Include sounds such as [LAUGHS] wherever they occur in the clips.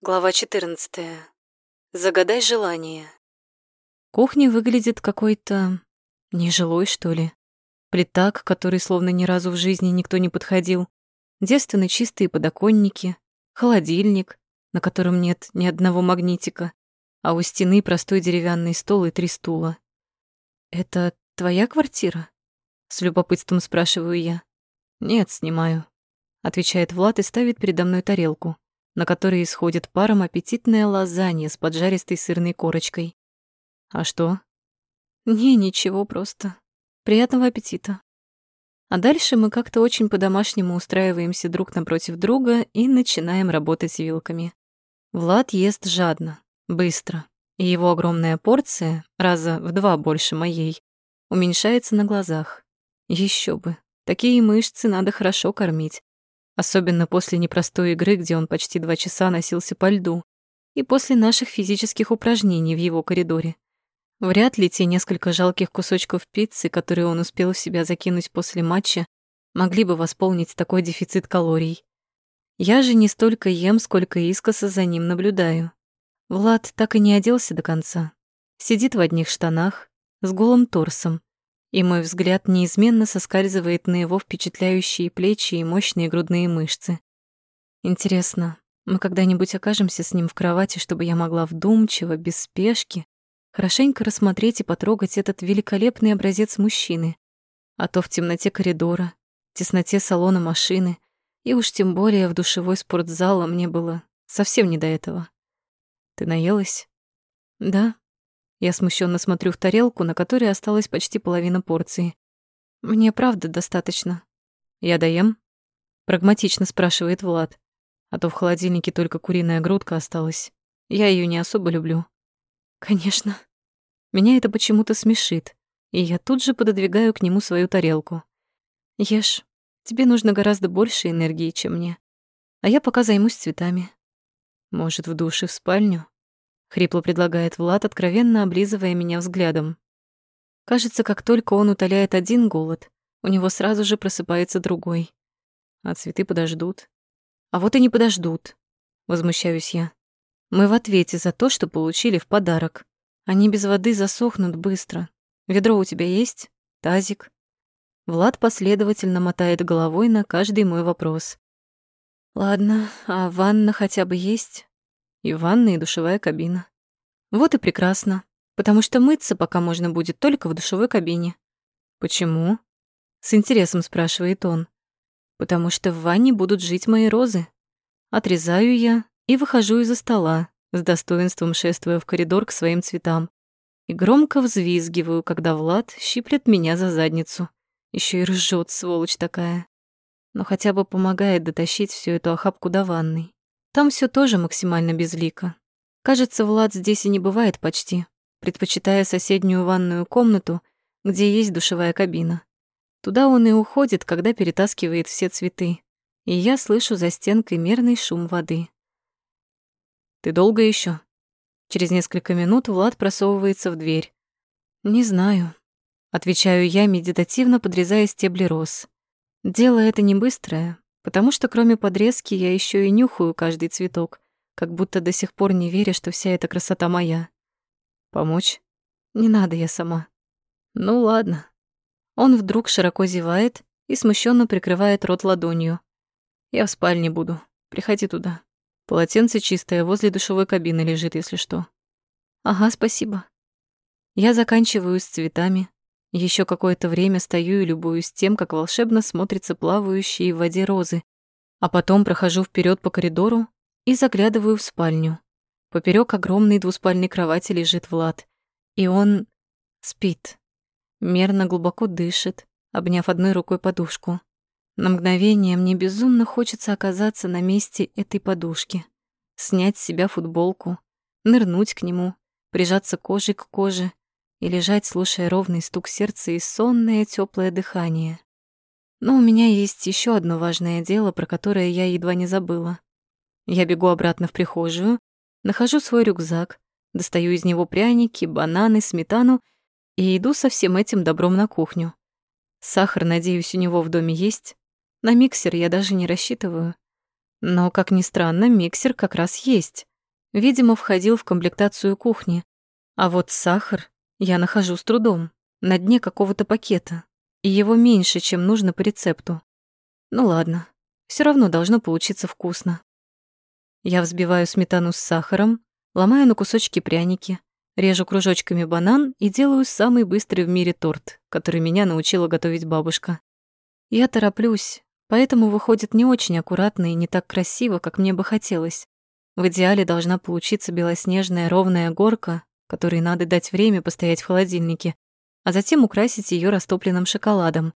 Глава 14. Загадай желание. Кухня выглядит какой-то нежилой, что ли. Плита, к которой словно ни разу в жизни никто не подходил. Девственно чистые подоконники, холодильник, на котором нет ни одного магнитика, а у стены простой деревянный стол и три стула. «Это твоя квартира?» С любопытством спрашиваю я. «Нет, снимаю», — отвечает Влад и ставит передо мной тарелку на которой исходит паром аппетитная лазанья с поджаристой сырной корочкой. А что? Не, ничего просто. Приятного аппетита. А дальше мы как-то очень по-домашнему устраиваемся друг напротив друга и начинаем работать вилками. Влад ест жадно, быстро, и его огромная порция, раза в два больше моей, уменьшается на глазах. Еще бы, такие мышцы надо хорошо кормить, Особенно после непростой игры, где он почти два часа носился по льду, и после наших физических упражнений в его коридоре. Вряд ли те несколько жалких кусочков пиццы, которые он успел в себя закинуть после матча, могли бы восполнить такой дефицит калорий. Я же не столько ем, сколько искоса за ним наблюдаю. Влад так и не оделся до конца. Сидит в одних штанах, с голым торсом, и мой взгляд неизменно соскальзывает на его впечатляющие плечи и мощные грудные мышцы. Интересно, мы когда-нибудь окажемся с ним в кровати, чтобы я могла вдумчиво, без спешки, хорошенько рассмотреть и потрогать этот великолепный образец мужчины, а то в темноте коридора, тесноте салона машины и уж тем более в душевой спортзала мне было совсем не до этого. Ты наелась? Да, я смущенно смотрю в тарелку, на которой осталась почти половина порции. Мне правда достаточно. Я доем? Прагматично спрашивает Влад. А то в холодильнике только куриная грудка осталась. Я ее не особо люблю. Конечно. Меня это почему-то смешит, и я тут же пододвигаю к нему свою тарелку. Ешь. Тебе нужно гораздо больше энергии, чем мне. А я пока займусь цветами. Может, в душе в спальню? Хрипло предлагает Влад, откровенно облизывая меня взглядом. Кажется, как только он утоляет один голод, у него сразу же просыпается другой. А цветы подождут. А вот и не подождут, возмущаюсь я. Мы в ответе за то, что получили в подарок. Они без воды засохнут быстро. Ведро у тебя есть? Тазик? Влад последовательно мотает головой на каждый мой вопрос. Ладно, а ванна хотя бы есть? И ванна, и душевая кабина. Вот и прекрасно, потому что мыться пока можно будет только в душевой кабине. Почему? С интересом спрашивает он. Потому что в ванне будут жить мои розы. Отрезаю я и выхожу из-за стола, с достоинством шествуя в коридор к своим цветам. И громко взвизгиваю, когда Влад щиплет меня за задницу. Еще и ржет, сволочь такая. Но хотя бы помогает дотащить всю эту охапку до ванной. Там все тоже максимально безлико. Кажется, Влад здесь и не бывает почти, предпочитая соседнюю ванную комнату, где есть душевая кабина. Туда он и уходит, когда перетаскивает все цветы, и я слышу за стенкой мерный шум воды. «Ты долго еще? Через несколько минут Влад просовывается в дверь. «Не знаю», — отвечаю я, медитативно подрезая стебли роз. Дело это не быстрое, потому что кроме подрезки я еще и нюхаю каждый цветок, как будто до сих пор не веря, что вся эта красота моя. Помочь? Не надо, я сама. Ну ладно. Он вдруг широко зевает и смущенно прикрывает рот ладонью. Я в спальне буду. Приходи туда. Полотенце чистое возле душевой кабины лежит, если что. Ага, спасибо. Я заканчиваю с цветами, еще какое-то время стою и любуюсь тем, как волшебно смотрятся плавающие в воде розы, а потом прохожу вперед по коридору и заглядываю в спальню. Поперек огромной двуспальной кровати лежит Влад, и он спит. Мерно глубоко дышит, обняв одной рукой подушку. На мгновение мне безумно хочется оказаться на месте этой подушки, снять с себя футболку, нырнуть к нему, прижаться кожей к коже и лежать, слушая ровный стук сердца и сонное теплое дыхание. Но у меня есть еще одно важное дело, про которое я едва не забыла. Я бегу обратно в прихожую, нахожу свой рюкзак, достаю из него пряники, бананы, сметану и иду со всем этим добром на кухню. Сахар, надеюсь, у него в доме есть. На миксер я даже не рассчитываю. Но, как ни странно, миксер как раз есть. Видимо, входил в комплектацию кухни. А вот сахар я нахожу с трудом, на дне какого-то пакета, и его меньше, чем нужно по рецепту. Ну ладно, все равно должно получиться вкусно. Я взбиваю сметану с сахаром, ломаю на кусочки пряники, режу кружочками банан и делаю самый быстрый в мире торт, который меня научила готовить бабушка. Я тороплюсь, поэтому выходит не очень аккуратно и не так красиво, как мне бы хотелось. В идеале должна получиться белоснежная ровная горка, которой надо дать время постоять в холодильнике, а затем украсить ее растопленным шоколадом.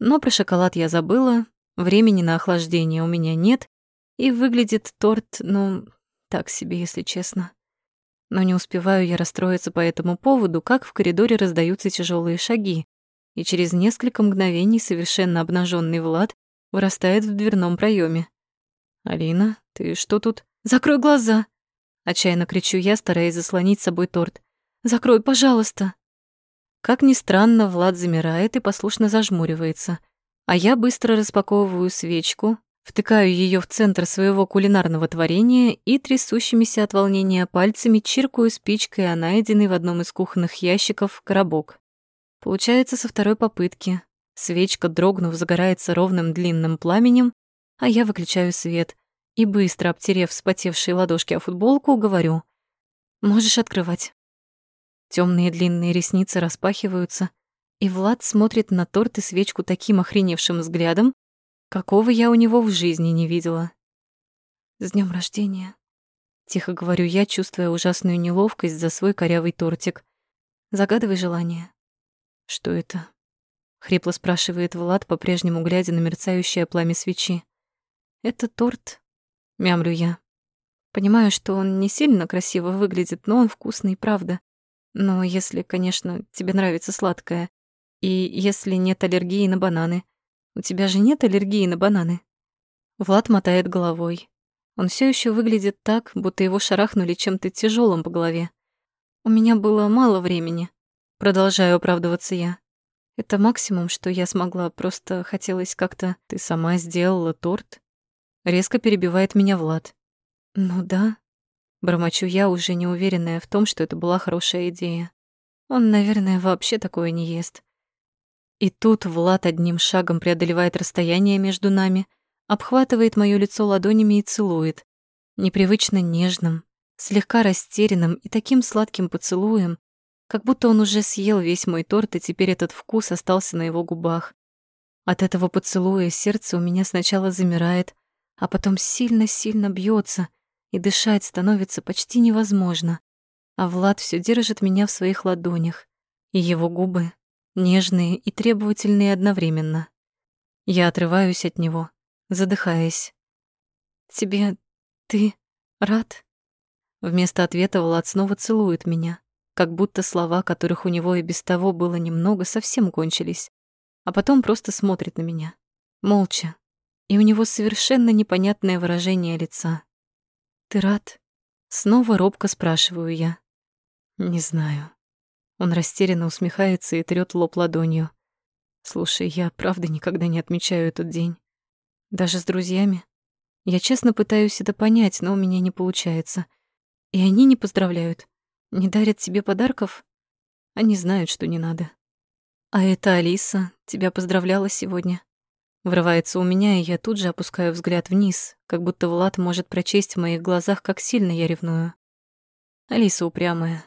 Но про шоколад я забыла, времени на охлаждение у меня нет, и выглядит торт, ну, так себе, если честно. Но не успеваю я расстроиться по этому поводу, как в коридоре раздаются тяжелые шаги, и через несколько мгновений совершенно обнаженный Влад вырастает в дверном проеме. «Алина, ты что тут?» Закрой глаза!» Отчаянно кричу я, стараясь заслонить с собой торт. «Закрой, пожалуйста!» Как ни странно, Влад замирает и послушно зажмуривается, а я быстро распаковываю свечку, втыкаю ее в центр своего кулинарного творения и трясущимися от волнения пальцами чиркаю спичкой о найденный в одном из кухонных ящиков коробок. Получается со второй попытки. Свечка, дрогнув, загорается ровным длинным пламенем, а я выключаю свет, и, быстро обтерев вспотевшие ладошки о футболку, говорю «Можешь открывать». Темные длинные ресницы распахиваются, и Влад смотрит на торт и свечку таким охреневшим взглядом, какого я у него в жизни не видела. «С днем рождения!» Тихо говорю я, чувствуя ужасную неловкость за свой корявый тортик. «Загадывай желание». «Что это?» — хрипло спрашивает Влад, по-прежнему глядя на мерцающее пламя свечи. «Это торт, мямлю я. Понимаю, что он не сильно красиво выглядит, но он вкусный, правда. Но если, конечно, тебе нравится сладкое, и если нет аллергии на бананы. У тебя же нет аллергии на бананы? Влад мотает головой. Он все еще выглядит так, будто его шарахнули чем-то тяжелым по голове. У меня было мало времени. Продолжаю оправдываться я. Это максимум, что я смогла, просто хотелось как-то... Ты сама сделала торт? Резко перебивает меня Влад. «Ну да». Бормочу я, уже не уверенная в том, что это была хорошая идея. Он, наверное, вообще такое не ест. И тут Влад одним шагом преодолевает расстояние между нами, обхватывает моё лицо ладонями и целует. Непривычно нежным, слегка растерянным и таким сладким поцелуем, как будто он уже съел весь мой торт, и теперь этот вкус остался на его губах. От этого поцелуя сердце у меня сначала замирает, а потом сильно-сильно бьется, и дышать становится почти невозможно. А Влад все держит меня в своих ладонях, и его губы нежные и требовательные одновременно. Я отрываюсь от него, задыхаясь. «Тебе... ты рад?» Вместо ответа Влад снова целует меня, как будто слова, которых у него и без того было немного, совсем кончились, а потом просто смотрит на меня, молча, и у него совершенно непонятное выражение лица. «Ты рад?» Снова робко спрашиваю я. «Не знаю». Он растерянно усмехается и трёт лоб ладонью. «Слушай, я правда никогда не отмечаю этот день. Даже с друзьями. Я честно пытаюсь это понять, но у меня не получается. И они не поздравляют, не дарят тебе подарков. Они знают, что не надо. А это Алиса тебя поздравляла сегодня. Врывается у меня, и я тут же опускаю взгляд вниз, как будто Влад может прочесть в моих глазах, как сильно я ревную. Алиса упрямая.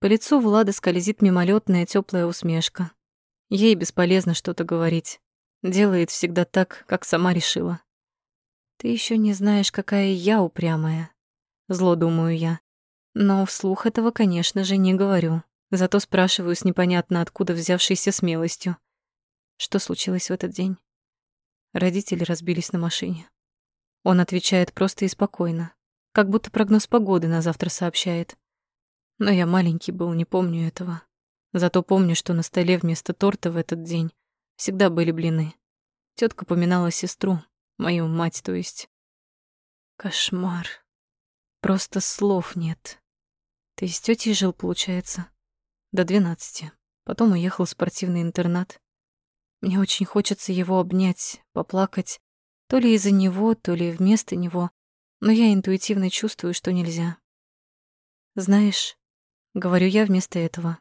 По лицу Влада скользит мимолетная теплая усмешка. Ей бесполезно что-то говорить. Делает всегда так, как сама решила. «Ты еще не знаешь, какая я упрямая», — зло думаю я. Но вслух этого, конечно же, не говорю. Зато спрашиваю с непонятно откуда взявшейся смелостью. Что случилось в этот день? Родители разбились на машине. Он отвечает просто и спокойно, как будто прогноз погоды на завтра сообщает. Но я маленький был, не помню этого. Зато помню, что на столе вместо торта в этот день всегда были блины. Тетка поминала сестру, мою мать, то есть. Кошмар. Просто слов нет. Ты с тетей жил, получается? До двенадцати. Потом уехал в спортивный интернат. Мне очень хочется его обнять, поплакать, то ли из-за него, то ли вместо него, но я интуитивно чувствую, что нельзя. Знаешь, говорю я вместо этого.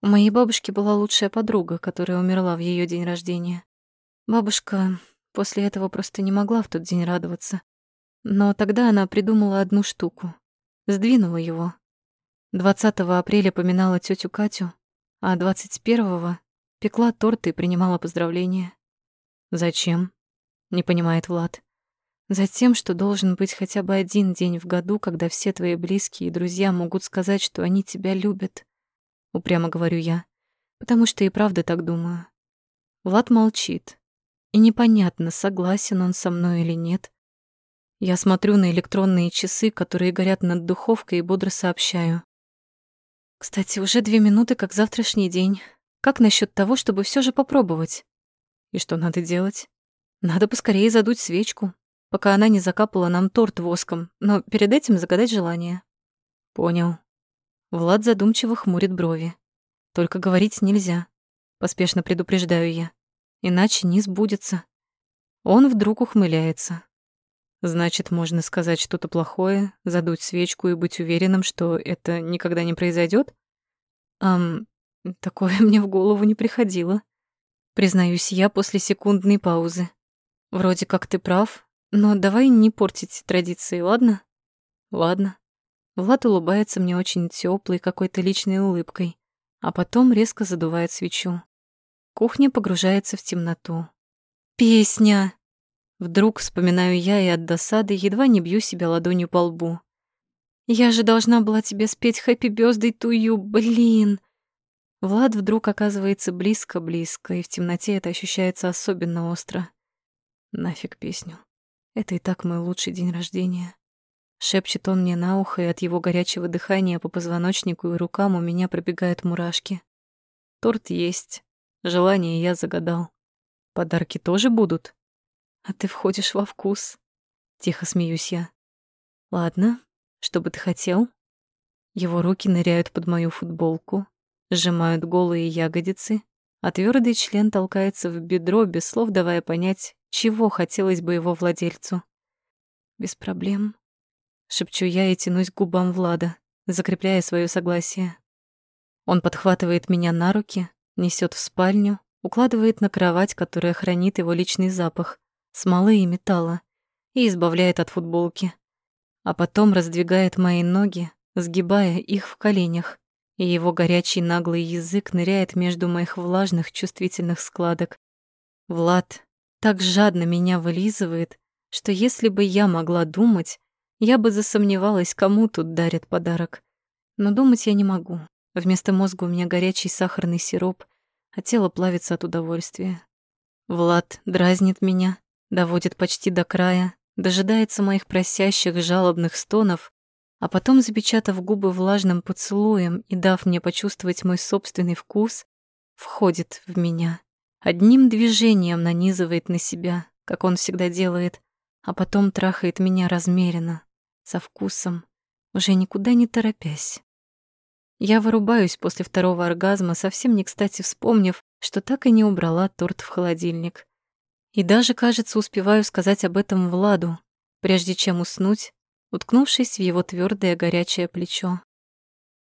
У моей бабушки была лучшая подруга, которая умерла в ее день рождения. Бабушка после этого просто не могла в тот день радоваться. Но тогда она придумала одну штуку. Сдвинула его. 20 апреля поминала тетю Катю, а 21-го пекла торт и принимала поздравления. «Зачем?» — не понимает Влад. «Затем, что должен быть хотя бы один день в году, когда все твои близкие и друзья могут сказать, что они тебя любят», — упрямо говорю я, потому что и правда так думаю. Влад молчит, и непонятно, согласен он со мной или нет. Я смотрю на электронные часы, которые горят над духовкой, и бодро сообщаю. Кстати, уже две минуты, как завтрашний день. Как насчет того, чтобы все же попробовать? И что надо делать? Надо поскорее задуть свечку, пока она не закапала нам торт воском, но перед этим загадать желание. Понял. Влад задумчиво хмурит брови. Только говорить нельзя. Поспешно предупреждаю я. Иначе не сбудется. Он вдруг ухмыляется. Значит, можно сказать что-то плохое, задуть свечку и быть уверенным, что это никогда не произойдет? Ам, такое [LAUGHS] мне в голову не приходило. Признаюсь я после секундной паузы. Вроде как ты прав, но давай не портить традиции, ладно? Ладно. Влад улыбается мне очень теплой какой-то личной улыбкой, а потом резко задувает свечу. Кухня погружается в темноту. «Песня!» Вдруг вспоминаю я и от досады едва не бью себя ладонью по лбу. «Я же должна была тебе спеть «Хэппи Бёздэй тую», блин!» Влад вдруг оказывается близко-близко, и в темноте это ощущается особенно остро. Нафиг песню. Это и так мой лучший день рождения. Шепчет он мне на ухо, и от его горячего дыхания по позвоночнику и рукам у меня пробегают мурашки. Торт есть. Желание я загадал. Подарки тоже будут? А ты входишь во вкус. Тихо смеюсь я. Ладно, что бы ты хотел? Его руки ныряют под мою футболку, сжимают голые ягодицы, а твердый член толкается в бедро, без слов давая понять, чего хотелось бы его владельцу. Без проблем. Шепчу я и тянусь к губам Влада, закрепляя свое согласие. Он подхватывает меня на руки, несет в спальню, укладывает на кровать, которая хранит его личный запах, смолы и металла, и избавляет от футболки. А потом раздвигает мои ноги, сгибая их в коленях, и его горячий наглый язык ныряет между моих влажных чувствительных складок. Влад так жадно меня вылизывает, что если бы я могла думать, я бы засомневалась, кому тут дарят подарок. Но думать я не могу. Вместо мозга у меня горячий сахарный сироп, а тело плавится от удовольствия. Влад дразнит меня, доводит почти до края, дожидается моих просящих жалобных стонов, а потом, запечатав губы влажным поцелуем и дав мне почувствовать мой собственный вкус, входит в меня. Одним движением нанизывает на себя, как он всегда делает, а потом трахает меня размеренно, со вкусом, уже никуда не торопясь. Я вырубаюсь после второго оргазма, совсем не кстати вспомнив, что так и не убрала торт в холодильник. И даже, кажется, успеваю сказать об этом Владу, прежде чем уснуть, уткнувшись в его твердое горячее плечо.